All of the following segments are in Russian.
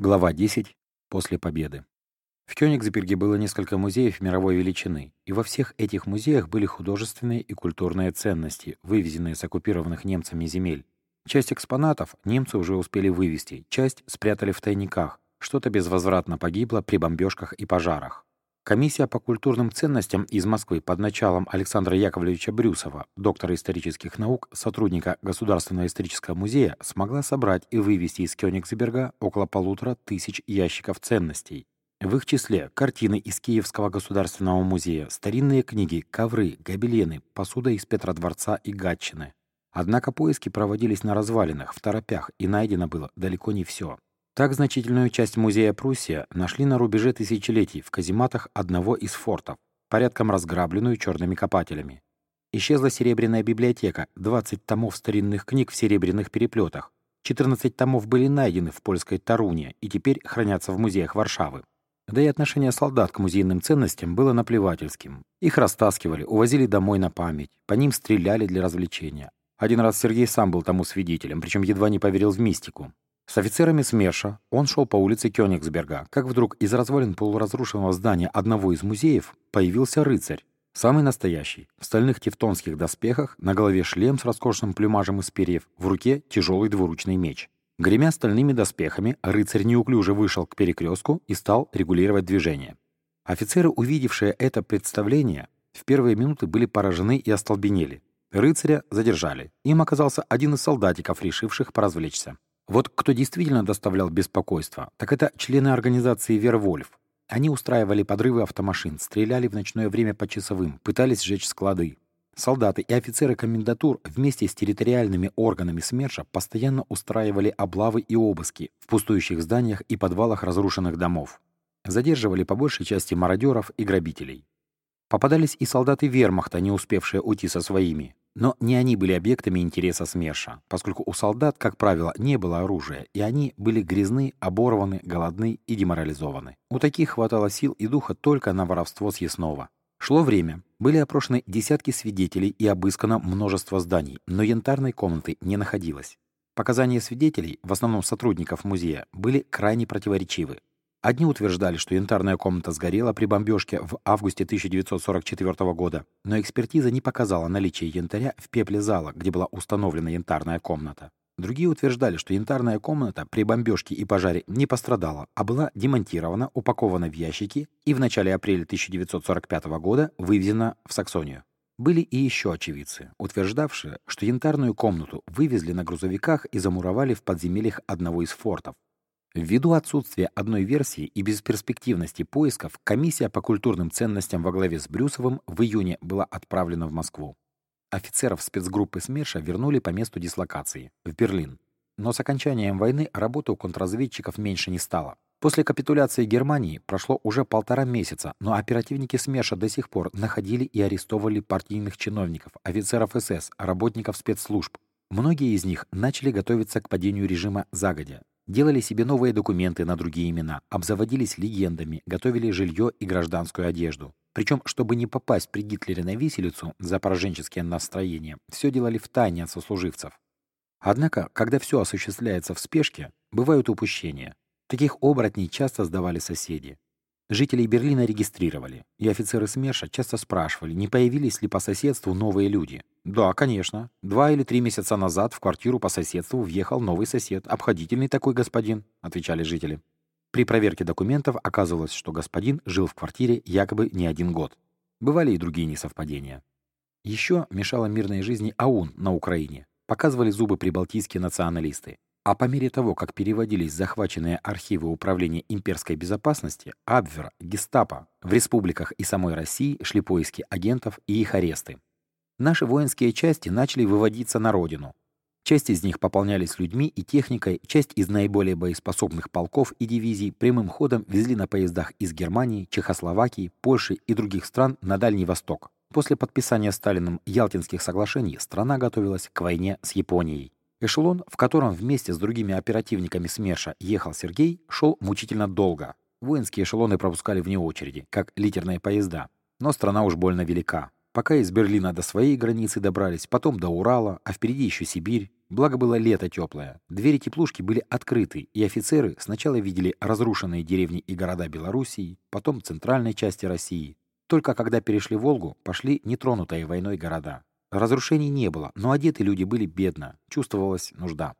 Глава 10. После победы. В Кёнигсберге было несколько музеев мировой величины, и во всех этих музеях были художественные и культурные ценности, вывезенные с оккупированных немцами земель. Часть экспонатов немцы уже успели вывести, часть спрятали в тайниках, что-то безвозвратно погибло при бомбежках и пожарах. Комиссия по культурным ценностям из Москвы под началом Александра Яковлевича Брюсова, доктора исторических наук, сотрудника Государственного исторического музея, смогла собрать и вывести из Кёнигсберга около полутора тысяч ящиков ценностей. В их числе картины из Киевского государственного музея, старинные книги, ковры, гобелены, посуда из Петродворца и Гатчины. Однако поиски проводились на развалинах, в торопях, и найдено было далеко не все. Так значительную часть музея Пруссия нашли на рубеже тысячелетий в казематах одного из фортов, порядком разграбленную черными копателями. Исчезла серебряная библиотека, 20 томов старинных книг в серебряных переплетах. 14 томов были найдены в польской Таруне и теперь хранятся в музеях Варшавы. Да и отношение солдат к музейным ценностям было наплевательским. Их растаскивали, увозили домой на память, по ним стреляли для развлечения. Один раз Сергей сам был тому свидетелем, причем едва не поверил в мистику. С офицерами СМЕРШа он шел по улице Кёнигсберга, как вдруг из развалин полуразрушенного здания одного из музеев появился рыцарь. Самый настоящий, в стальных тевтонских доспехах, на голове шлем с роскошным плюмажем из перьев, в руке тяжелый двуручный меч. Гремя стальными доспехами, рыцарь неуклюже вышел к перекрестку и стал регулировать движение. Офицеры, увидевшие это представление, в первые минуты были поражены и остолбенели. Рыцаря задержали. Им оказался один из солдатиков, решивших поразвлечься. Вот кто действительно доставлял беспокойство, так это члены организации «Вервольф». Они устраивали подрывы автомашин, стреляли в ночное время по часовым, пытались сжечь склады. Солдаты и офицеры комендатур вместе с территориальными органами СМЕРШа постоянно устраивали облавы и обыски в пустующих зданиях и подвалах разрушенных домов. Задерживали по большей части мародеров и грабителей. Попадались и солдаты вермахта, не успевшие уйти со своими. Но не они были объектами интереса СМЕРШа, поскольку у солдат, как правило, не было оружия, и они были грязны, оборваны, голодны и деморализованы. У таких хватало сил и духа только на воровство съестного. Шло время. Были опрошены десятки свидетелей и обыскано множество зданий, но янтарной комнаты не находилось. Показания свидетелей, в основном сотрудников музея, были крайне противоречивы. Одни утверждали, что янтарная комната сгорела при бомбежке в августе 1944 года, но экспертиза не показала наличие янтаря в пепле зала, где была установлена янтарная комната. Другие утверждали, что янтарная комната при бомбежке и пожаре не пострадала, а была демонтирована, упакована в ящики и в начале апреля 1945 года вывезена в Саксонию. Были и еще очевидцы, утверждавшие, что янтарную комнату вывезли на грузовиках и замуровали в подземельях одного из фортов, Ввиду отсутствия одной версии и бесперспективности поисков, комиссия по культурным ценностям во главе с Брюсовым в июне была отправлена в Москву. Офицеров спецгруппы СМЕРШа вернули по месту дислокации, в Берлин. Но с окончанием войны работы у контрразведчиков меньше не стало. После капитуляции Германии прошло уже полтора месяца, но оперативники СМЕРШа до сих пор находили и арестовывали партийных чиновников, офицеров СС, работников спецслужб. Многие из них начали готовиться к падению режима загодя, Делали себе новые документы на другие имена, обзаводились легендами, готовили жилье и гражданскую одежду. Причем, чтобы не попасть при Гитлере на виселицу за пораженческие настроения, все делали в тайне от сослуживцев. Однако, когда все осуществляется в спешке, бывают упущения. Таких оборотней часто сдавали соседи. Жителей Берлина регистрировали, и офицеры СМЕРШа часто спрашивали, не появились ли по соседству новые люди. Да, конечно. Два или три месяца назад в квартиру по соседству въехал новый сосед, обходительный такой господин, отвечали жители. При проверке документов оказывалось, что господин жил в квартире якобы не один год. Бывали и другие несовпадения. Еще мешало мирной жизни АУН на Украине. Показывали зубы прибалтийские националисты. А по мере того, как переводились захваченные архивы Управления имперской безопасности, Абвер, Гестапо, в республиках и самой России шли поиски агентов и их аресты. Наши воинские части начали выводиться на родину. Часть из них пополнялись людьми и техникой, часть из наиболее боеспособных полков и дивизий прямым ходом везли на поездах из Германии, Чехословакии, Польши и других стран на Дальний Восток. После подписания Сталиным Ялтинских соглашений страна готовилась к войне с Японией. Эшелон, в котором вместе с другими оперативниками СМЕРШа ехал Сергей, шел мучительно долго. Воинские эшелоны пропускали вне очереди, как литерные поезда. Но страна уж больно велика. пока из Берлина до своей границы добрались, потом до Урала, а впереди еще Сибирь. Благо было лето теплое. Двери теплушки были открыты, и офицеры сначала видели разрушенные деревни и города Белоруссии, потом центральной части России. Только когда перешли Волгу, пошли нетронутые войной города. Разрушений не было, но одеты люди были бедно, чувствовалась нужда.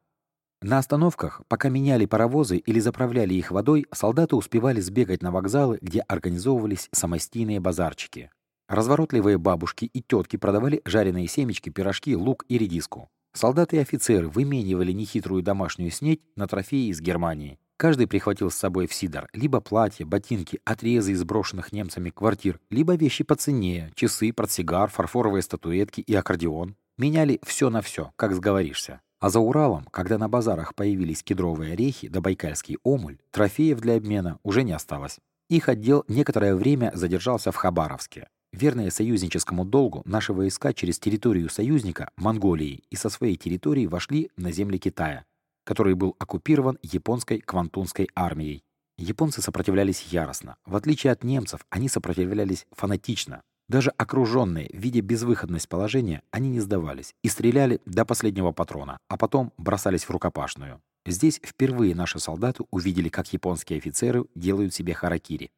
На остановках, пока меняли паровозы или заправляли их водой, солдаты успевали сбегать на вокзалы, где организовывались самостийные базарчики. Разворотливые бабушки и тетки продавали жареные семечки, пирожки, лук и редиску. Солдаты и офицеры выменивали нехитрую домашнюю снедь на трофеи из Германии. Каждый прихватил с собой в Сидор либо платье, ботинки, отрезы из брошенных немцами квартир, либо вещи по цене, часы, портсигар, фарфоровые статуэтки и аккордеон. Меняли все на все, как сговоришься. А за Уралом, когда на базарах появились кедровые орехи да байкальский омуль, трофеев для обмена уже не осталось. Их отдел некоторое время задержался в Хабаровске. Верные союзническому долгу, наши войска через территорию союзника, Монголии, и со своей территории вошли на земли Китая, который был оккупирован японской Квантунской армией. Японцы сопротивлялись яростно. В отличие от немцев, они сопротивлялись фанатично, даже окруженные, видя безвыходность положения, они не сдавались и стреляли до последнего патрона, а потом бросались в рукопашную. Здесь впервые наши солдаты увидели, как японские офицеры делают себе харакири.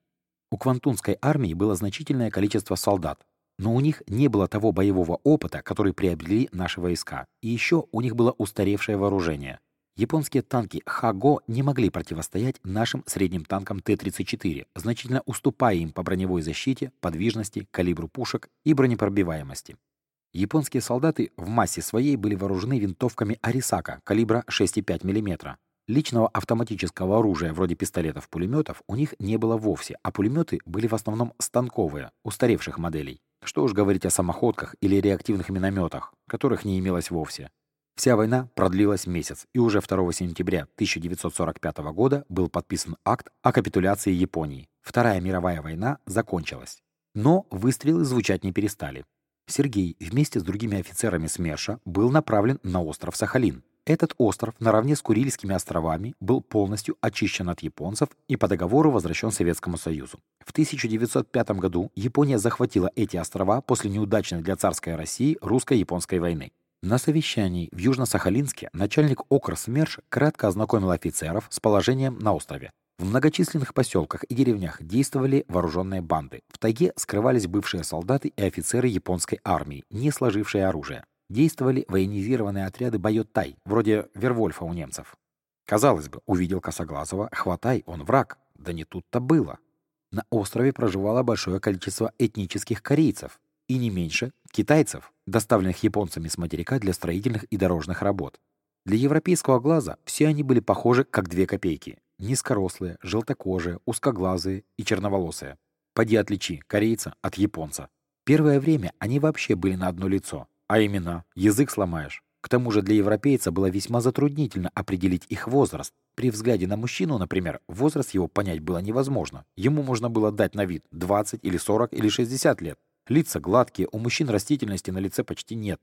У Квантунской армии было значительное количество солдат, но у них не было того боевого опыта, который приобрели наши войска, и еще у них было устаревшее вооружение. Японские танки Хаго не могли противостоять нашим средним танкам Т-34, значительно уступая им по броневой защите, подвижности, калибру пушек и бронепробиваемости. Японские солдаты в массе своей были вооружены винтовками Арисака калибра 6,5 мм. Личного автоматического оружия вроде пистолетов-пулеметов у них не было вовсе, а пулеметы были в основном станковые, устаревших моделей. Что уж говорить о самоходках или реактивных минометах, которых не имелось вовсе. Вся война продлилась месяц, и уже 2 сентября 1945 года был подписан акт о капитуляции Японии. Вторая мировая война закончилась. Но выстрелы звучать не перестали. Сергей вместе с другими офицерами СМЕРШа был направлен на остров Сахалин. Этот остров наравне с Курильскими островами был полностью очищен от японцев и по договору возвращен Советскому Союзу. В 1905 году Япония захватила эти острова после неудачной для царской России русско-японской войны. На совещании в Южно-Сахалинске начальник окр СМЕРШ кратко ознакомил офицеров с положением на острове. В многочисленных поселках и деревнях действовали вооруженные банды. В тайге скрывались бывшие солдаты и офицеры японской армии, не сложившие оружие. Действовали военизированные отряды Байоттай, вроде Вервольфа у немцев. Казалось бы, увидел Косоглазого, хватай, он враг. Да не тут-то было. На острове проживало большое количество этнических корейцев, и не меньше китайцев, доставленных японцами с материка для строительных и дорожных работ. Для европейского глаза все они были похожи как две копейки. Низкорослые, желтокожие, узкоглазые и черноволосые. Поди отличи корейца от японца. Первое время они вообще были на одно лицо, а именно язык сломаешь. К тому же для европейца было весьма затруднительно определить их возраст. При взгляде на мужчину, например, возраст его понять было невозможно. Ему можно было дать на вид 20 или 40 или 60 лет. Лица гладкие, у мужчин растительности на лице почти нет.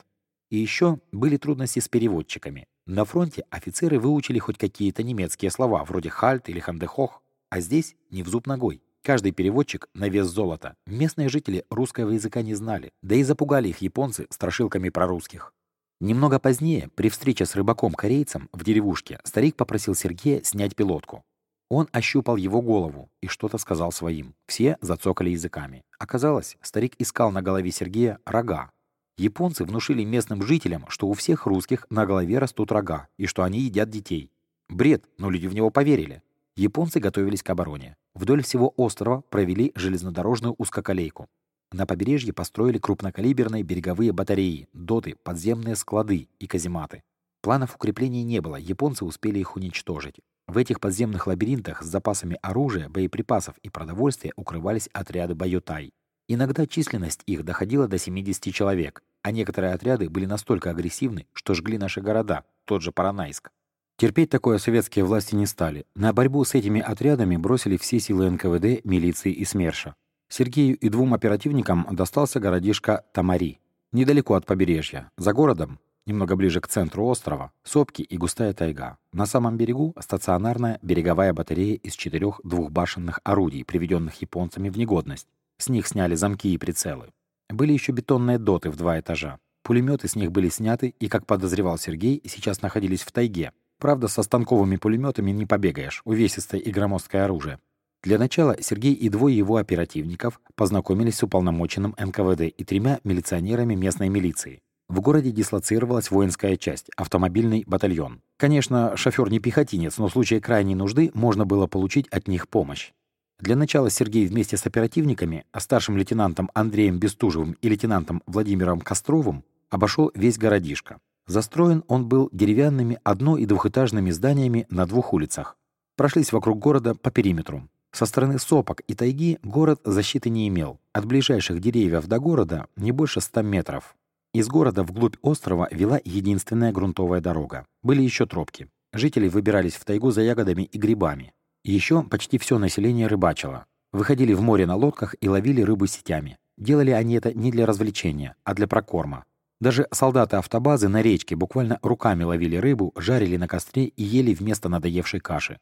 И еще были трудности с переводчиками. На фронте офицеры выучили хоть какие-то немецкие слова, вроде «хальт» или «хандехох», а здесь не в зуб ногой. Каждый переводчик на вес золота. Местные жители русского языка не знали, да и запугали их японцы страшилками про русских. Немного позднее, при встрече с рыбаком-корейцем в деревушке, старик попросил Сергея снять пилотку. Он ощупал его голову и что-то сказал своим. Все зацокали языками. Оказалось, старик искал на голове Сергея рога. Японцы внушили местным жителям, что у всех русских на голове растут рога и что они едят детей. Бред, но люди в него поверили. Японцы готовились к обороне. Вдоль всего острова провели железнодорожную узкоколейку. На побережье построили крупнокалиберные береговые батареи, доты, подземные склады и казематы. Планов укреплений не было, японцы успели их уничтожить. В этих подземных лабиринтах с запасами оружия, боеприпасов и продовольствия укрывались отряды Баютай. Иногда численность их доходила до 70 человек, а некоторые отряды были настолько агрессивны, что жгли наши города, тот же Паранайск. Терпеть такое советские власти не стали. На борьбу с этими отрядами бросили все силы НКВД, милиции и СМЕРШа. Сергею и двум оперативникам достался городишко Тамари, недалеко от побережья. За городом Немного ближе к центру острова — сопки и густая тайга. На самом берегу — стационарная береговая батарея из четырех двухбашенных орудий, приведенных японцами в негодность. С них сняли замки и прицелы. Были еще бетонные доты в два этажа. Пулеметы с них были сняты и, как подозревал Сергей, сейчас находились в тайге. Правда, со станковыми пулеметами не побегаешь, увесистое и громоздкое оружие. Для начала Сергей и двое его оперативников познакомились с уполномоченным НКВД и тремя милиционерами местной милиции. В городе дислоцировалась воинская часть, автомобильный батальон. Конечно, шофер не пехотинец, но в случае крайней нужды можно было получить от них помощь. Для начала Сергей вместе с оперативниками, а старшим лейтенантом Андреем Бестужевым и лейтенантом Владимиром Костровым обошел весь городишко. Застроен он был деревянными одно- и двухэтажными зданиями на двух улицах. Прошлись вокруг города по периметру. Со стороны сопок и тайги город защиты не имел. От ближайших деревьев до города не больше 100 метров. Из города вглубь острова вела единственная грунтовая дорога. Были еще тропки. Жители выбирались в тайгу за ягодами и грибами. Еще почти все население рыбачило. Выходили в море на лодках и ловили рыбу сетями. Делали они это не для развлечения, а для прокорма. Даже солдаты автобазы на речке буквально руками ловили рыбу, жарили на костре и ели вместо надоевшей каши.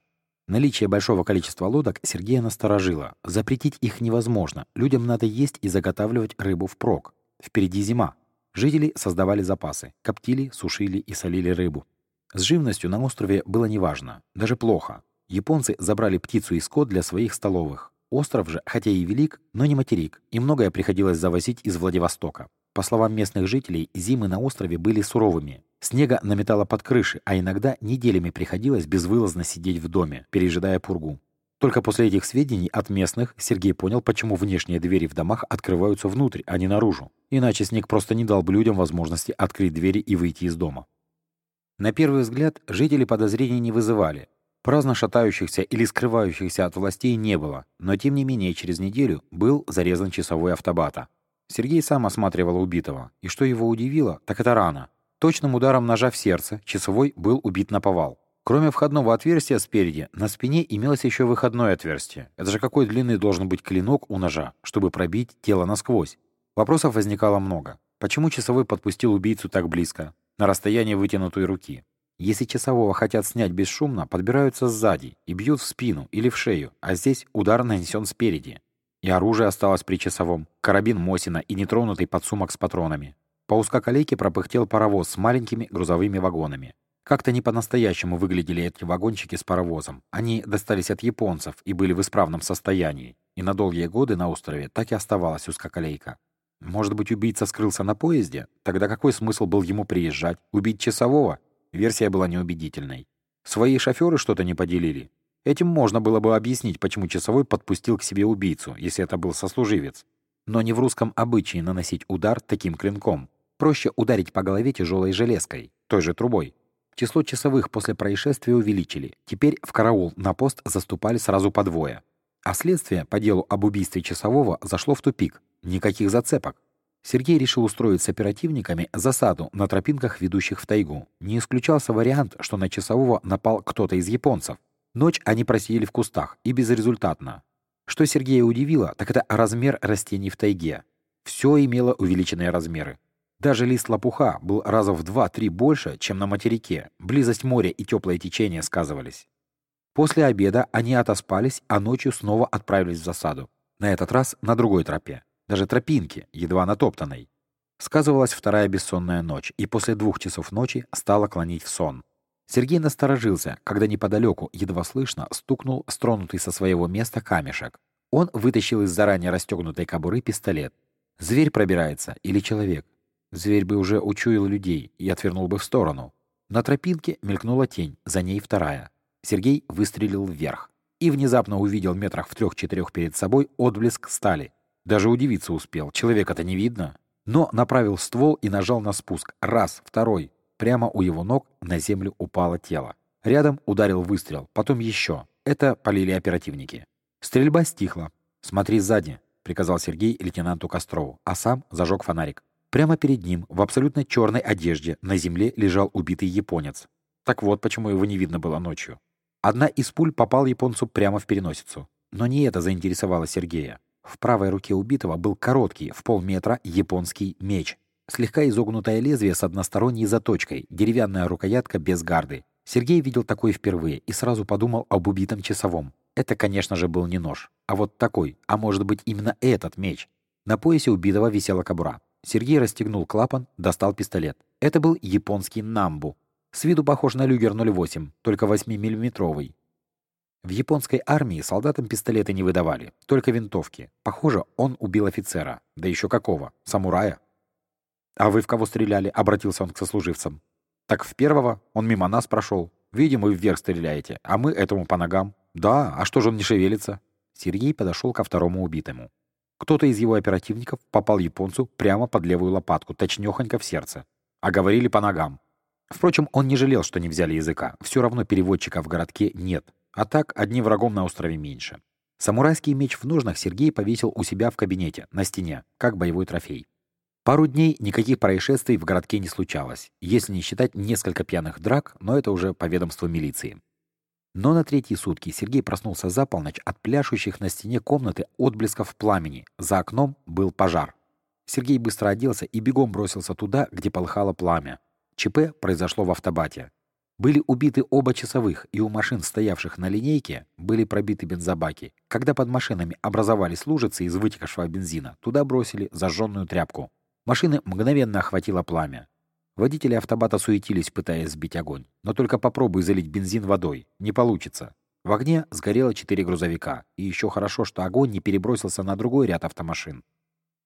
Наличие большого количества лодок Сергея насторожило. Запретить их невозможно. Людям надо есть и заготавливать рыбу впрок. Впереди зима. Жители создавали запасы. Коптили, сушили и солили рыбу. С живностью на острове было неважно. Даже плохо. Японцы забрали птицу и скот для своих столовых. Остров же, хотя и велик, но не материк, и многое приходилось завозить из Владивостока. По словам местных жителей, зимы на острове были суровыми. Снега наметало под крыши, а иногда неделями приходилось безвылазно сидеть в доме, пережидая пургу. Только после этих сведений от местных Сергей понял, почему внешние двери в домах открываются внутрь, а не наружу. Иначе снег просто не дал бы людям возможности открыть двери и выйти из дома. На первый взгляд жители подозрений не вызывали. Праздно шатающихся или скрывающихся от властей не было, но тем не менее через неделю был зарезан часовой автобата. Сергей сам осматривал убитого, и что его удивило, так это рана. Точным ударом ножа в сердце часовой был убит на повал. Кроме входного отверстия спереди, на спине имелось еще выходное отверстие. Это же какой длинный должен быть клинок у ножа, чтобы пробить тело насквозь? Вопросов возникало много. Почему часовой подпустил убийцу так близко, на расстоянии вытянутой руки? Если часового хотят снять бесшумно, подбираются сзади и бьют в спину или в шею, а здесь удар нанесен спереди. И оружие осталось при часовом, карабин Мосина и нетронутый подсумок с патронами. По узкоколейке пропыхтел паровоз с маленькими грузовыми вагонами. Как-то не по-настоящему выглядели эти вагончики с паровозом. Они достались от японцев и были в исправном состоянии. И на долгие годы на острове так и оставалась узкоколейка. Может быть, убийца скрылся на поезде? Тогда какой смысл был ему приезжать? Убить часового? Версия была неубедительной. Свои шоферы что-то не поделили. Этим можно было бы объяснить, почему часовой подпустил к себе убийцу, если это был сослуживец. Но не в русском обычае наносить удар таким клинком. Проще ударить по голове тяжелой железкой, той же трубой. Число часовых после происшествия увеличили. Теперь в караул на пост заступали сразу по двое. А следствие по делу об убийстве часового зашло в тупик. Никаких зацепок. Сергей решил устроить с оперативниками засаду на тропинках, ведущих в тайгу. Не исключался вариант, что на часового напал кто-то из японцев. Ночь они просидели в кустах, и безрезультатно. Что Сергея удивило, так это размер растений в тайге. Все имело увеличенные размеры. Даже лист лопуха был раза в два-три больше, чем на материке. Близость моря и теплое течение сказывались. После обеда они отоспались, а ночью снова отправились в засаду. На этот раз на другой тропе. Даже тропинке, едва натоптанной. Сказывалась вторая бессонная ночь, и после двух часов ночи стало клонить в сон. Сергей насторожился, когда неподалеку, едва слышно, стукнул стронутый со своего места камешек. Он вытащил из заранее расстегнутой кобуры пистолет. Зверь пробирается или человек? Зверь бы уже учуял людей и отвернул бы в сторону. На тропинке мелькнула тень, за ней вторая. Сергей выстрелил вверх и внезапно увидел метрах в трех-четырех перед собой отблеск стали. Даже удивиться успел, человека-то не видно. Но направил ствол и нажал на спуск. Раз, второй. Прямо у его ног на землю упало тело. Рядом ударил выстрел, потом еще. Это полили оперативники. Стрельба стихла. «Смотри сзади», — приказал Сергей лейтенанту Кострову, а сам зажег фонарик. Прямо перед ним, в абсолютно черной одежде, на земле лежал убитый японец. Так вот, почему его не видно было ночью. Одна из пуль попала японцу прямо в переносицу. Но не это заинтересовало Сергея. В правой руке убитого был короткий, в полметра, японский меч. Слегка изогнутое лезвие с односторонней заточкой, деревянная рукоятка без гарды. Сергей видел такой впервые и сразу подумал об убитом часовом. Это, конечно же, был не нож, а вот такой, а может быть именно этот меч. На поясе убитого висела кобура. Сергей расстегнул клапан, достал пистолет. Это был японский «Намбу». С виду похож на «Люгер 08», только 8-миллиметровый. В японской армии солдатам пистолеты не выдавали, только винтовки. Похоже, он убил офицера. Да еще какого? Самурая? «А вы в кого стреляли?» — обратился он к сослуживцам. «Так в первого. Он мимо нас прошел. Видим, вы вверх стреляете, а мы этому по ногам. Да, а что же он не шевелится?» Сергей подошел ко второму убитому. Кто-то из его оперативников попал японцу прямо под левую лопатку, точнёхонько в сердце. А говорили по ногам. Впрочем, он не жалел, что не взяли языка. Все равно переводчика в городке нет. А так, одним врагом на острове меньше. Самурайский меч в ножнах Сергей повесил у себя в кабинете, на стене, как боевой трофей. Пару дней никаких происшествий в городке не случалось, если не считать несколько пьяных драк, но это уже по ведомству милиции. Но на третьи сутки Сергей проснулся за полночь от пляшущих на стене комнаты отблесков пламени. За окном был пожар. Сергей быстро оделся и бегом бросился туда, где полыхало пламя. ЧП произошло в автобате. Были убиты оба часовых, и у машин, стоявших на линейке, были пробиты бензобаки. Когда под машинами образовались лужицы из вытекшего бензина, туда бросили зажженную тряпку. Машины мгновенно охватило пламя. Водители автобата суетились, пытаясь сбить огонь. Но только попробуй залить бензин водой. Не получится. В огне сгорело четыре грузовика. И еще хорошо, что огонь не перебросился на другой ряд автомашин.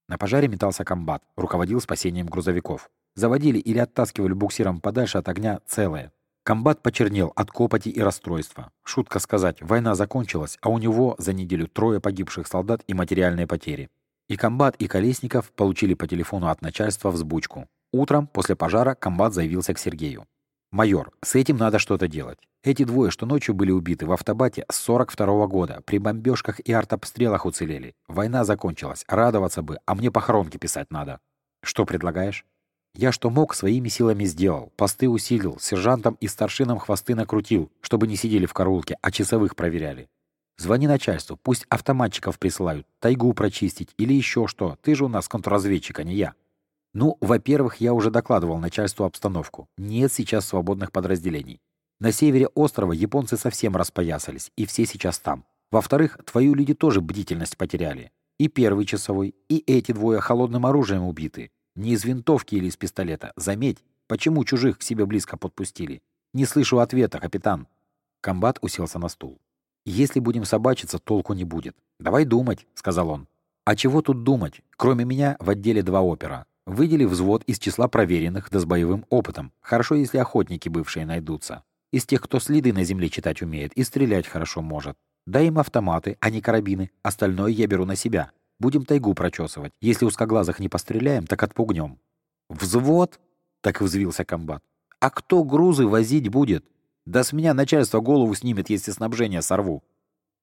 На пожаре метался комбат, руководил спасением грузовиков. Заводили или оттаскивали буксиром подальше от огня целое. Комбат почернел от копоти и расстройства. Шутка сказать, война закончилась, а у него за неделю трое погибших солдат и материальные потери. И комбат, и Колесников получили по телефону от начальства взбучку. Утром, после пожара, комбат заявился к Сергею. «Майор, с этим надо что-то делать. Эти двое, что ночью были убиты в автобате с 42 -го года, при бомбежках и артобстрелах уцелели. Война закончилась, радоваться бы, а мне похоронки писать надо. Что предлагаешь?» Я что мог, своими силами сделал. Посты усилил, сержантам и старшинам хвосты накрутил, чтобы не сидели в караулке, а часовых проверяли. Звони начальству, пусть автоматчиков присылают, тайгу прочистить или еще что. Ты же у нас контрразведчик, а не я. Ну, во-первых, я уже докладывал начальству обстановку. Нет сейчас свободных подразделений. На севере острова японцы совсем распоясались, и все сейчас там. Во-вторых, твои люди тоже бдительность потеряли. И первый часовой, и эти двое холодным оружием убиты. Не из винтовки или из пистолета. Заметь, почему чужих к себе близко подпустили? Не слышу ответа, капитан. Комбат уселся на стул. Если будем собачиться, толку не будет. Давай думать, сказал он. А чего тут думать? Кроме меня в отделе два опера. Выдели взвод из числа проверенных, да с боевым опытом. Хорошо, если охотники бывшие найдутся. Из тех, кто следы на земле читать умеет и стрелять хорошо может. Дай им автоматы, а не карабины. Остальное я беру на себя. Будем тайгу прочесывать. Если узкоглазых не постреляем, так отпугнем». «Взвод?» — так взвился комбат. «А кто грузы возить будет? Да с меня начальство голову снимет, если снабжение сорву».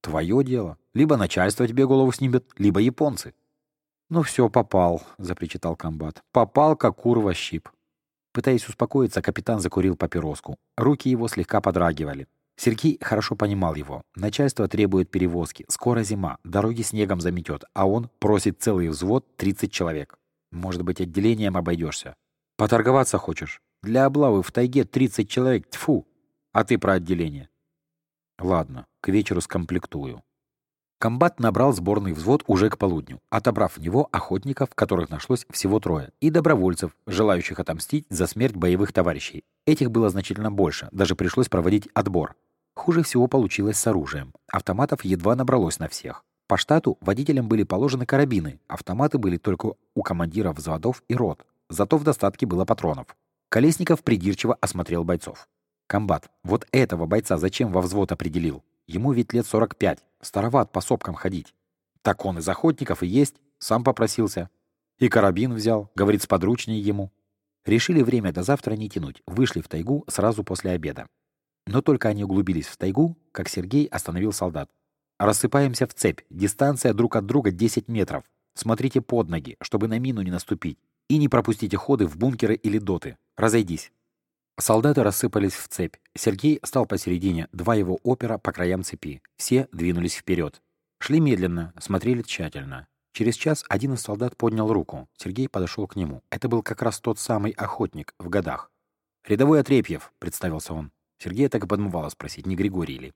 «Твое дело. Либо начальство тебе голову снимет, либо японцы». «Ну все, попал», — запричитал комбат. «Попал, как кур щип». Пытаясь успокоиться, капитан закурил папироску. Руки его слегка подрагивали. Сергей хорошо понимал его. Начальство требует перевозки. Скоро зима, дороги снегом заметет, а он просит целый взвод 30 человек. Может быть, отделением обойдешься. Поторговаться хочешь? Для облавы в тайге 30 человек, тьфу! А ты про отделение. Ладно, к вечеру скомплектую. Комбат набрал сборный взвод уже к полудню, отобрав в него охотников, которых нашлось всего трое, и добровольцев, желающих отомстить за смерть боевых товарищей. Этих было значительно больше, даже пришлось проводить отбор. Хуже всего получилось с оружием. Автоматов едва набралось на всех. По штату водителям были положены карабины, автоматы были только у командиров взводов и рот. Зато в достатке было патронов. Колесников придирчиво осмотрел бойцов. «Комбат, вот этого бойца зачем во взвод определил? Ему ведь лет 45, староват по сопкам ходить. Так он из охотников и есть, сам попросился. И карабин взял, говорит, сподручнее ему. Решили время до завтра не тянуть, вышли в тайгу сразу после обеда. Но только они углубились в тайгу, как Сергей остановил солдат. «Рассыпаемся в цепь. Дистанция друг от друга 10 метров. Смотрите под ноги, чтобы на мину не наступить. И не пропустите ходы в бункеры или доты. Разойдись». Солдаты рассыпались в цепь. Сергей стал посередине, два его опера по краям цепи. Все двинулись вперед. Шли медленно, смотрели тщательно. Через час один из солдат поднял руку. Сергей подошел к нему. Это был как раз тот самый охотник в годах. «Рядовой Отрепьев», — представился он. Сергея так и подмывало спросить, не Григорий ли.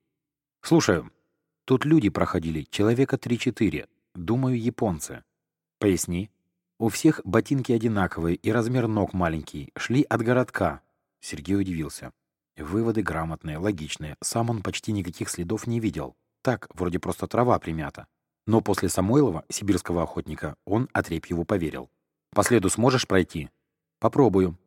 «Слушаю. Тут люди проходили, человека три-четыре. Думаю, японцы. Поясни. У всех ботинки одинаковые и размер ног маленький. Шли от городка. Сергей удивился. Выводы грамотные, логичные. Сам он почти никаких следов не видел. Так, вроде просто трава примята. Но после Самойлова, сибирского охотника, он Отрепьеву поверил. «По следу сможешь пройти?» «Попробую».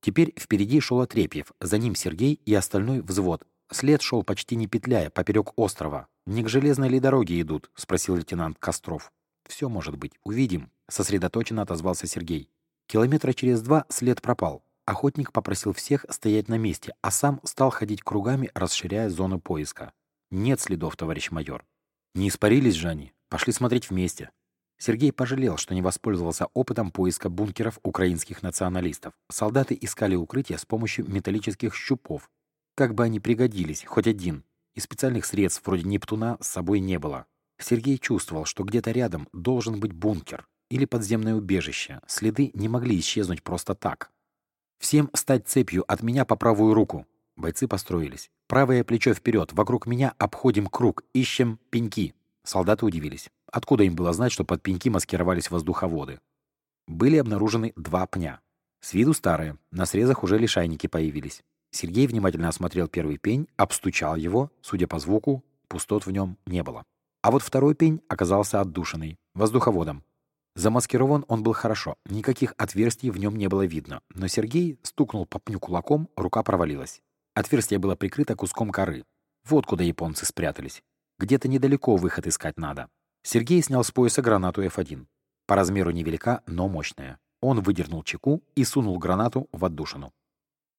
Теперь впереди шел Отрепьев, за ним Сергей и остальной взвод. След шел почти не петляя, поперек острова. «Не к железной ли дороге идут?» — спросил лейтенант Костров. «Все может быть. Увидим», — сосредоточенно отозвался Сергей. Километра через два след пропал. Охотник попросил всех стоять на месте, а сам стал ходить кругами, расширяя зону поиска. «Нет следов, товарищ майор». «Не испарились же они? Пошли смотреть вместе». Сергей пожалел, что не воспользовался опытом поиска бункеров украинских националистов. Солдаты искали укрытие с помощью металлических щупов. Как бы они пригодились, хоть один. И специальных средств вроде Нептуна с собой не было. Сергей чувствовал, что где-то рядом должен быть бункер или подземное убежище. Следы не могли исчезнуть просто так. «Всем стать цепью от меня по правую руку!» Бойцы построились. «Правое плечо вперед, вокруг меня обходим круг, ищем пеньки!» Солдаты удивились. Откуда им было знать, что под пеньки маскировались воздуховоды? Были обнаружены два пня. С виду старые, на срезах уже лишайники появились. Сергей внимательно осмотрел первый пень, обстучал его, судя по звуку, пустот в нем не было. А вот второй пень оказался отдушенный, воздуховодом. Замаскирован он был хорошо, никаких отверстий в нем не было видно, но Сергей стукнул по пню кулаком, рука провалилась. Отверстие было прикрыто куском коры. Вот куда японцы спрятались. Где-то недалеко выход искать надо. Сергей снял с пояса гранату F1. По размеру невелика, но мощная. Он выдернул чеку и сунул гранату в отдушину.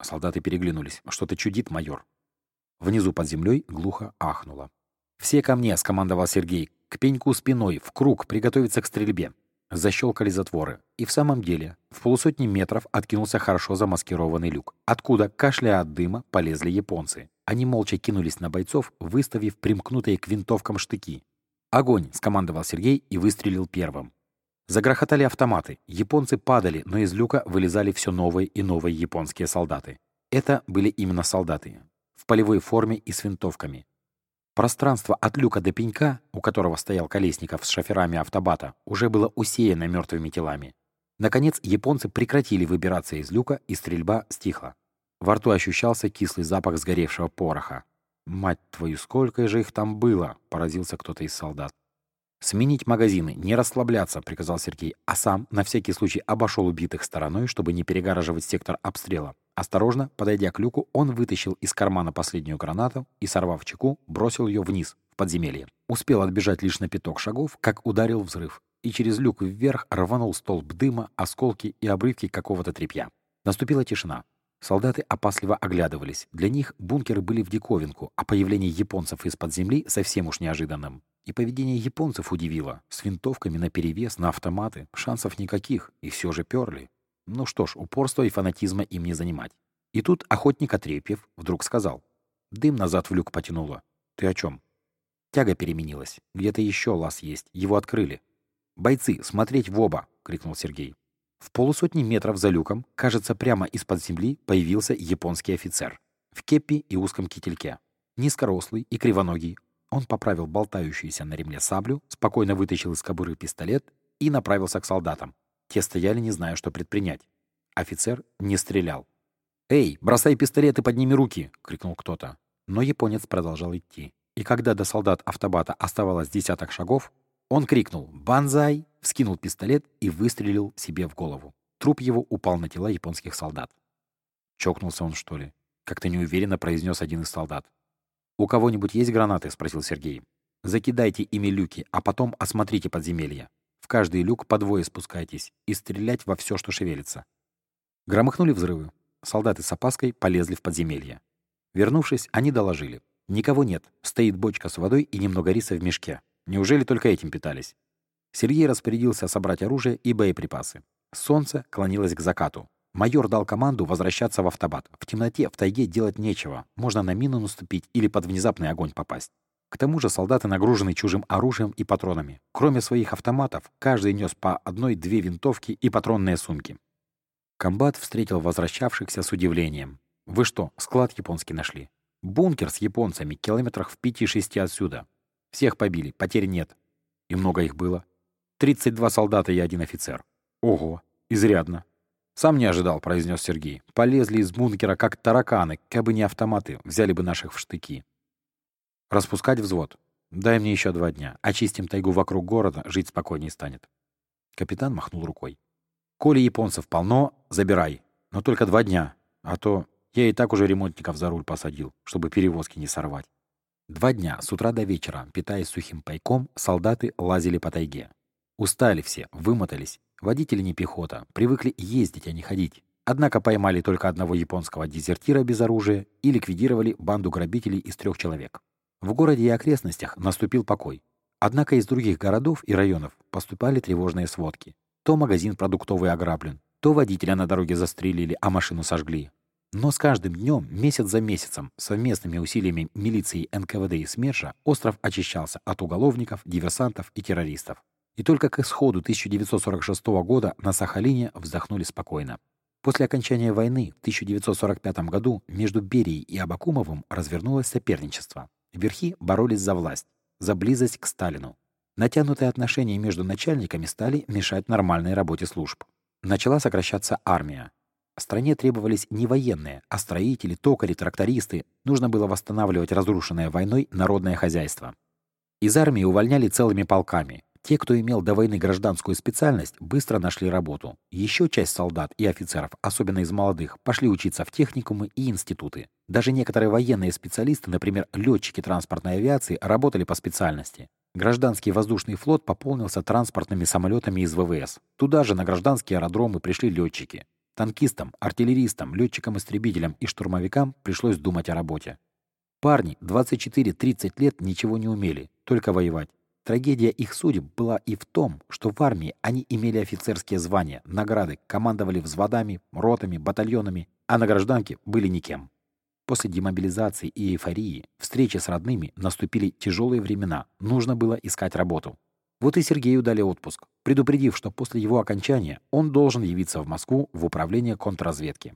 Солдаты переглянулись. «Что-то чудит, майор». Внизу под землей глухо ахнуло. «Все ко мне!» — скомандовал Сергей. «К пеньку спиной, в круг, приготовиться к стрельбе». Защелкали затворы. И в самом деле, в полусотни метров откинулся хорошо замаскированный люк, откуда, кашляя от дыма, полезли японцы. Они молча кинулись на бойцов, выставив примкнутые к винтовкам штыки. «Огонь!» — скомандовал Сергей и выстрелил первым. Загрохотали автоматы. Японцы падали, но из люка вылезали все новые и новые японские солдаты. Это были именно солдаты. В полевой форме и с винтовками. Пространство от люка до пенька, у которого стоял Колесников с шоферами автобата, уже было усеяно мертвыми телами. Наконец, японцы прекратили выбираться из люка, и стрельба стихла. Во рту ощущался кислый запах сгоревшего пороха. «Мать твою, сколько же их там было!» — поразился кто-то из солдат. «Сменить магазины, не расслабляться», — приказал Сергей, а сам на всякий случай обошел убитых стороной, чтобы не перегораживать сектор обстрела. Осторожно, подойдя к люку, он вытащил из кармана последнюю гранату и, сорвав чеку, бросил ее вниз, в подземелье. Успел отбежать лишь на пяток шагов, как ударил взрыв, и через люк вверх рванул столб дыма, осколки и обрывки какого-то тряпья. Наступила тишина. Солдаты опасливо оглядывались. Для них бункеры были в диковинку, а появление японцев из-под земли совсем уж неожиданным. И поведение японцев удивило. С винтовками наперевес, на автоматы. Шансов никаких. И все же перли. Ну что ж, упорства и фанатизма им не занимать. И тут охотник Отрепьев вдруг сказал. Дым назад в люк потянуло. Ты о чем? Тяга переменилась. Где-то еще лаз есть. Его открыли. «Бойцы, смотреть в оба!» — крикнул Сергей. В полусотни метров за люком, кажется, прямо из-под земли появился японский офицер. В кепи и узком кительке. Низкорослый и кривоногий. Он поправил болтающуюся на ремне саблю, спокойно вытащил из кобуры пистолет и направился к солдатам. Те стояли, не зная, что предпринять. Офицер не стрелял. «Эй, бросай пистолет и подними руки!» — крикнул кто-то. Но японец продолжал идти. И когда до солдат автобата оставалось десяток шагов, он крикнул «Банзай!», вскинул пистолет и выстрелил себе в голову. Труп его упал на тела японских солдат. Чокнулся он, что ли? Как-то неуверенно произнес один из солдат. «У кого-нибудь есть гранаты?» — спросил Сергей. «Закидайте ими люки, а потом осмотрите подземелье. В каждый люк по двое спускайтесь и стрелять во все, что шевелится». Громыхнули взрывы. Солдаты с опаской полезли в подземелье. Вернувшись, они доложили. Никого нет, стоит бочка с водой и немного риса в мешке. Неужели только этим питались? Сергей распорядился собрать оружие и боеприпасы. Солнце клонилось к закату. Майор дал команду возвращаться в автобат. В темноте, в тайге делать нечего. Можно на мину наступить или под внезапный огонь попасть. К тому же солдаты нагружены чужим оружием и патронами. Кроме своих автоматов, каждый нес по одной-две винтовки и патронные сумки. Комбат встретил возвращавшихся с удивлением. «Вы что, склад японский нашли?» «Бункер с японцами, километрах в пяти-шести отсюда. Всех побили, потерь нет. И много их было. 32 солдата и один офицер. Ого, изрядно. Сам не ожидал, произнес Сергей. Полезли из бункера, как тараканы, как бы не автоматы, взяли бы наших в штыки. Распускать взвод. Дай мне еще два дня. Очистим тайгу вокруг города, жить спокойнее станет. Капитан махнул рукой. Коли японцев полно, забирай. Но только два дня. А то я и так уже ремонтников за руль посадил, чтобы перевозки не сорвать. Два дня, с утра до вечера, питаясь сухим пайком, солдаты лазили по тайге. Устали все, вымотались. Водители не пехота, привыкли ездить, а не ходить. Однако поймали только одного японского дезертира без оружия и ликвидировали банду грабителей из трех человек. В городе и окрестностях наступил покой. Однако из других городов и районов поступали тревожные сводки. То магазин продуктовый ограблен, то водителя на дороге застрелили, а машину сожгли. Но с каждым днем, месяц за месяцем, совместными усилиями милиции НКВД и СМЕРШа остров очищался от уголовников, диверсантов и террористов. И только к исходу 1946 года на Сахалине вздохнули спокойно. После окончания войны в 1945 году между Берией и Абакумовым развернулось соперничество. Верхи боролись за власть, за близость к Сталину. Натянутые отношения между начальниками стали мешать нормальной работе служб. Начала сокращаться армия. Стране требовались не военные, а строители, токари, трактористы. Нужно было восстанавливать разрушенное войной народное хозяйство. Из армии увольняли целыми полками. Те, кто имел до войны гражданскую специальность, быстро нашли работу. Еще часть солдат и офицеров, особенно из молодых, пошли учиться в техникумы и институты. Даже некоторые военные специалисты, например, летчики транспортной авиации, работали по специальности. Гражданский воздушный флот пополнился транспортными самолетами из ВВС. Туда же на гражданские аэродромы пришли летчики. Танкистам, артиллеристам, летчикам-истребителям и штурмовикам пришлось думать о работе. Парни 24-30 лет ничего не умели, только воевать. Трагедия их судеб была и в том, что в армии они имели офицерские звания, награды, командовали взводами, ротами, батальонами, а на гражданке были никем. После демобилизации и эйфории, встречи с родными наступили тяжелые времена, нужно было искать работу. Вот и Сергею дали отпуск, предупредив, что после его окончания он должен явиться в Москву в управление контрразведки.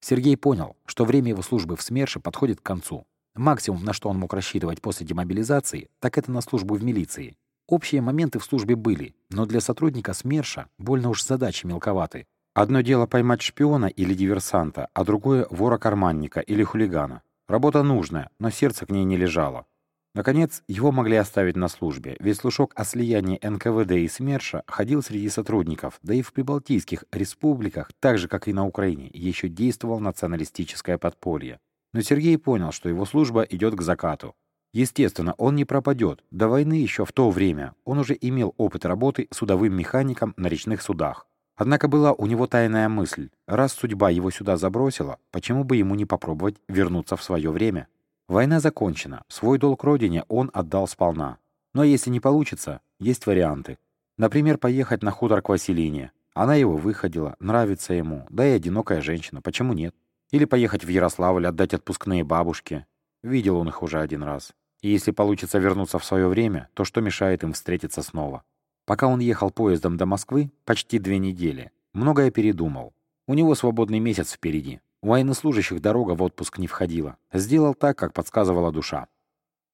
Сергей понял, что время его службы в СМЕРШе подходит к концу. Максимум, на что он мог рассчитывать после демобилизации, так это на службу в милиции. Общие моменты в службе были, но для сотрудника СМЕРШа больно уж задачи мелковаты. Одно дело поймать шпиона или диверсанта, а другое — вора-карманника или хулигана. Работа нужная, но сердце к ней не лежало. Наконец, его могли оставить на службе, ведь слушок о слиянии НКВД и СМЕРШа ходил среди сотрудников, да и в прибалтийских республиках, так же, как и на Украине, еще действовал националистическое подполье. Но Сергей понял, что его служба идет к закату. Естественно, он не пропадет. До войны еще в то время он уже имел опыт работы судовым механиком на речных судах. Однако была у него тайная мысль. Раз судьба его сюда забросила, почему бы ему не попробовать вернуться в свое время? Война закончена, свой долг родине он отдал сполна. Но если не получится, есть варианты. Например, поехать на хутор к Василине. Она его выходила, нравится ему, да и одинокая женщина, почему нет? Или поехать в Ярославль, отдать отпускные бабушке. Видел он их уже один раз. И если получится вернуться в свое время, то что мешает им встретиться снова? Пока он ехал поездом до Москвы, почти две недели, многое передумал. У него свободный месяц впереди. У военнослужащих дорога в отпуск не входила. Сделал так, как подсказывала душа.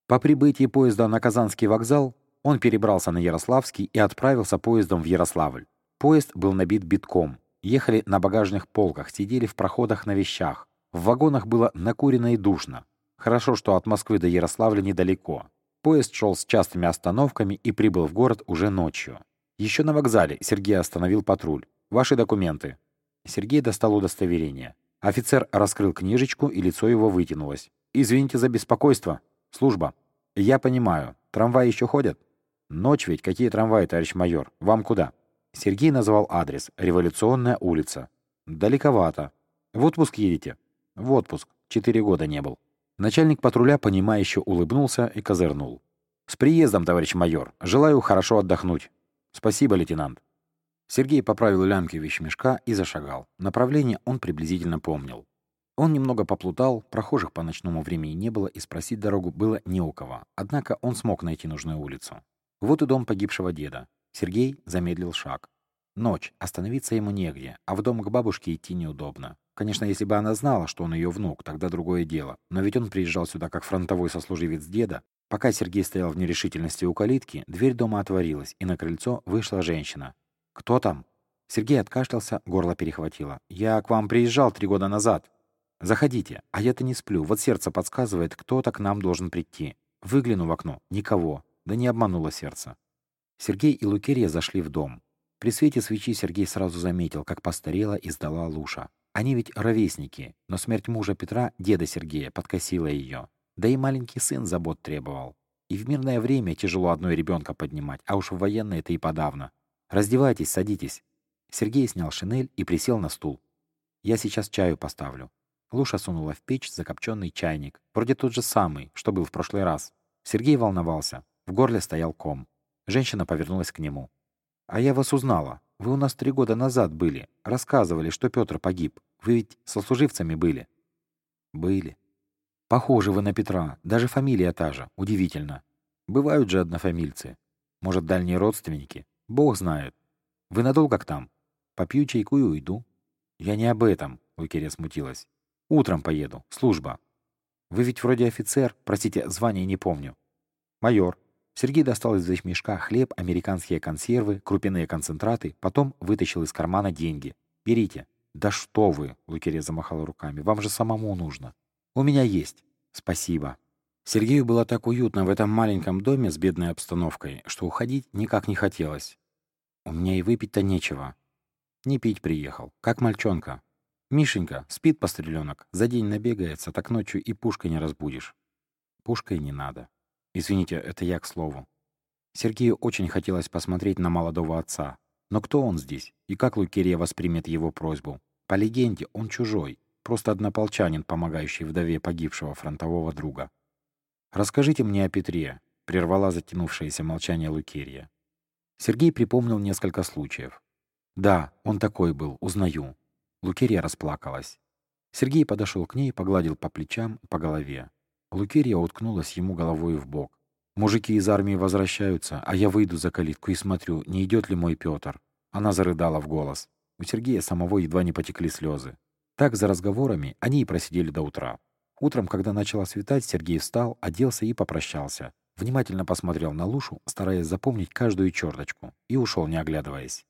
По прибытии поезда на Казанский вокзал он перебрался на Ярославский и отправился поездом в Ярославль. Поезд был набит битком. Ехали на багажных полках, сидели в проходах на вещах. В вагонах было накурено и душно. Хорошо, что от Москвы до Ярославля недалеко. Поезд шел с частыми остановками и прибыл в город уже ночью. Еще на вокзале Сергей остановил патруль. «Ваши документы». Сергей достал удостоверение. Офицер раскрыл книжечку, и лицо его вытянулось. «Извините за беспокойство. Служба». «Я понимаю. Трамваи еще ходят?» «Ночь ведь. Какие трамваи, товарищ майор? Вам куда?» Сергей назвал адрес. «Революционная улица». «Далековато. В отпуск едете?» «В отпуск. Четыре года не был». Начальник патруля, понимающе улыбнулся и козырнул. «С приездом, товарищ майор. Желаю хорошо отдохнуть». «Спасибо, лейтенант». Сергей поправил лямки вещмешка и зашагал. Направление он приблизительно помнил. Он немного поплутал, прохожих по ночному времени не было, и спросить дорогу было не у кого. Однако он смог найти нужную улицу. Вот и дом погибшего деда. Сергей замедлил шаг. Ночь, остановиться ему негде, а в дом к бабушке идти неудобно. Конечно, если бы она знала, что он ее внук, тогда другое дело. Но ведь он приезжал сюда как фронтовой сослуживец деда, Пока Сергей стоял в нерешительности у калитки, дверь дома отворилась, и на крыльцо вышла женщина. «Кто там?» Сергей откашлялся, горло перехватило. «Я к вам приезжал три года назад». «Заходите, а я-то не сплю. Вот сердце подсказывает, кто-то к нам должен прийти. Выгляну в окно. Никого. Да не обмануло сердце». Сергей и Лукерья зашли в дом. При свете свечи Сергей сразу заметил, как постарела и сдала Луша. Они ведь ровесники, но смерть мужа Петра, деда Сергея, подкосила ее. Да и маленький сын забот требовал. И в мирное время тяжело одной ребенка поднимать, а уж в военное это и подавно. Раздевайтесь, садитесь. Сергей снял шинель и присел на стул. Я сейчас чаю поставлю. Луша сунула в печь закопченный чайник, вроде тот же самый, что был в прошлый раз. Сергей волновался. В горле стоял ком. Женщина повернулась к нему. «А я вас узнала. Вы у нас три года назад были. Рассказывали, что Петр погиб. Вы ведь сослуживцами были?» «Были. Похожи вы на Петра, даже фамилия та же, удивительно. Бывают же однофамильцы. Может, дальние родственники? Бог знает. Вы надолго к там? Попью чайку и уйду. Я не об этом, Лукерия смутилась. Утром поеду, служба. Вы ведь вроде офицер, простите, звание не помню. Майор. Сергей достал из мешка хлеб, американские консервы, крупяные концентраты, потом вытащил из кармана деньги. «Берите». «Да что вы!» — Лукерия замахала руками. «Вам же самому нужно». «У меня есть. Спасибо». Сергею было так уютно в этом маленьком доме с бедной обстановкой, что уходить никак не хотелось. «У меня и выпить-то нечего». «Не пить приехал, как мальчонка. Мишенька, спит постреленок, за день набегается, так ночью и пушкой не разбудишь». «Пушкой не надо». «Извините, это я к слову». Сергею очень хотелось посмотреть на молодого отца. Но кто он здесь? И как Лукерия воспримет его просьбу? По легенде, он чужой. Просто однополчанин, помогающий вдове погибшего фронтового друга. «Расскажите мне о Петре», — прервала затянувшееся молчание Лукерия. Сергей припомнил несколько случаев. «Да, он такой был, узнаю». Лукерия расплакалась. Сергей подошел к ней, погладил по плечам и по голове. Лукерия уткнулась ему головой в бок. «Мужики из армии возвращаются, а я выйду за калитку и смотрю, не идет ли мой Петр». Она зарыдала в голос. У Сергея самого едва не потекли слезы. Так, за разговорами, они и просидели до утра. Утром, когда начало светать, Сергей встал, оделся и попрощался. Внимательно посмотрел на Лушу, стараясь запомнить каждую черточку, и ушел, не оглядываясь.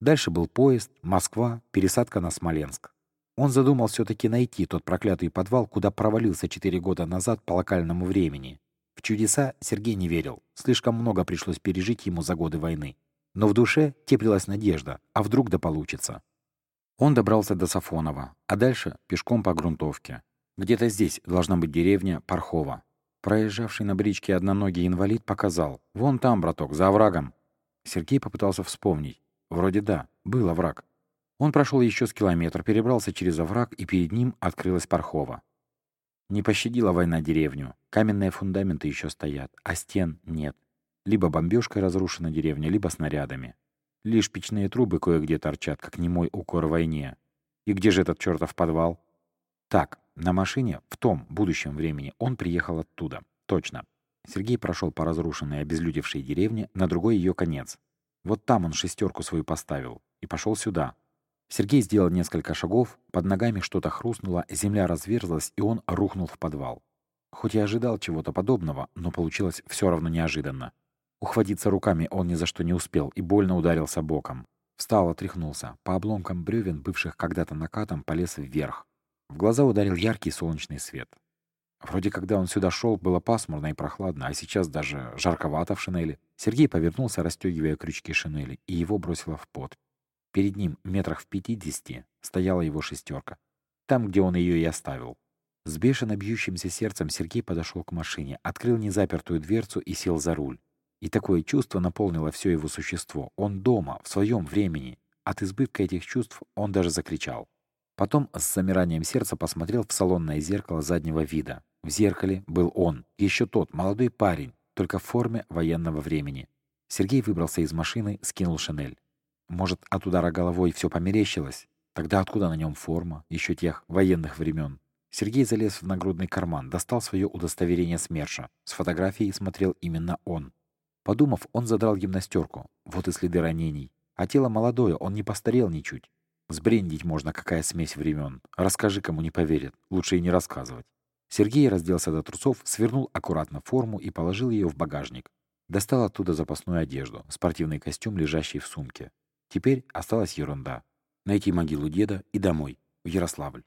Дальше был поезд, Москва, пересадка на Смоленск. Он задумал все-таки найти тот проклятый подвал, куда провалился четыре года назад по локальному времени. В чудеса Сергей не верил, слишком много пришлось пережить ему за годы войны. Но в душе теплилась надежда, а вдруг да получится. Он добрался до Сафонова, а дальше пешком по грунтовке. Где-то здесь должна быть деревня Пархова. Проезжавший на бричке одноногий инвалид показал. «Вон там, браток, за оврагом». Сергей попытался вспомнить. Вроде да, был овраг. Он прошел еще с километр, перебрался через овраг, и перед ним открылась Пархова. Не пощадила война деревню. Каменные фундаменты еще стоят, а стен нет. Либо бомбежкой разрушена деревня, либо снарядами. Лишь печные трубы кое-где торчат, как немой укор войне. И где же этот чертов подвал? Так, на машине, в том будущем времени, он приехал оттуда. Точно. Сергей прошел по разрушенной обезлюдевшей деревне на другой ее конец. Вот там он шестерку свою поставил. И пошел сюда. Сергей сделал несколько шагов, под ногами что-то хрустнуло, земля разверзлась, и он рухнул в подвал. Хоть и ожидал чего-то подобного, но получилось все равно неожиданно. Ухватиться руками он ни за что не успел и больно ударился боком. Встал, отряхнулся. По обломкам бревен, бывших когда-то накатом, полез вверх. В глаза ударил яркий солнечный свет. Вроде когда он сюда шел, было пасмурно и прохладно, а сейчас даже жарковато в шинели. Сергей повернулся, расстегивая крючки шинели, и его бросило в пот. Перед ним, метрах в пятидесяти, стояла его шестерка. Там, где он ее и оставил. С бешено бьющимся сердцем Сергей подошел к машине, открыл незапертую дверцу и сел за руль. И такое чувство наполнило все его существо. Он дома, в своем времени. От избытка этих чувств он даже закричал. Потом с замиранием сердца посмотрел в салонное зеркало заднего вида. В зеркале был он, еще тот, молодой парень, только в форме военного времени. Сергей выбрался из машины, скинул шинель. Может, от удара головой все померещилось? Тогда откуда на нем форма? Еще тех военных времен. Сергей залез в нагрудный карман, достал свое удостоверение СМЕРШа. С фотографией смотрел именно он. Подумав, он задрал гимнастерку. Вот и следы ранений. А тело молодое, он не постарел ничуть. Сбрендить можно, какая смесь времен. Расскажи, кому не поверят. Лучше и не рассказывать. Сергей разделся до трусов, свернул аккуратно форму и положил ее в багажник. Достал оттуда запасную одежду, спортивный костюм, лежащий в сумке. Теперь осталась ерунда. Найти могилу деда и домой, в Ярославль.